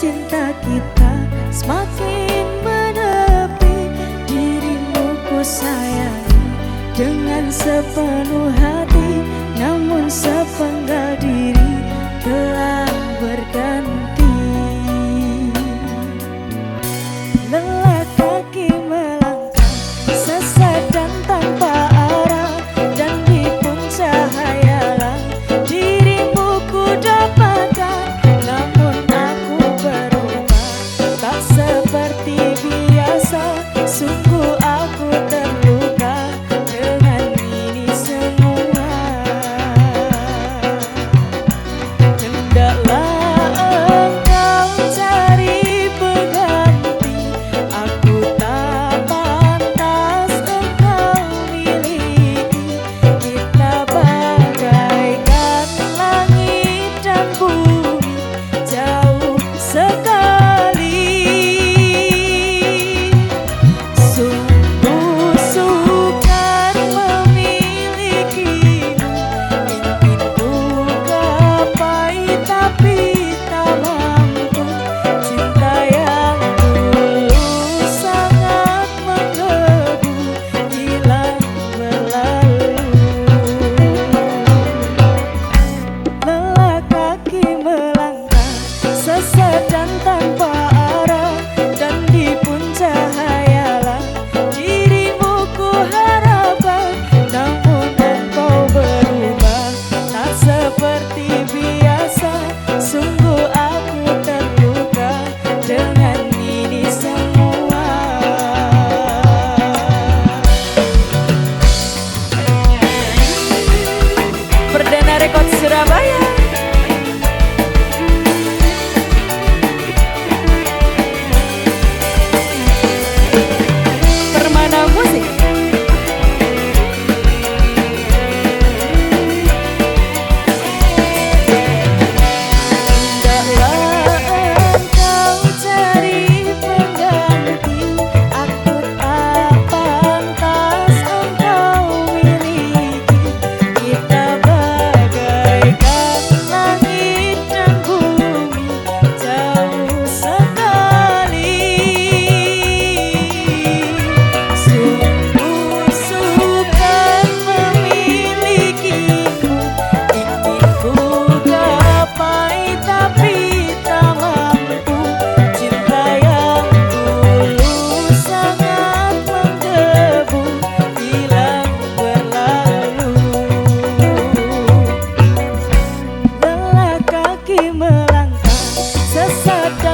简单 sedang melangkah. Sesat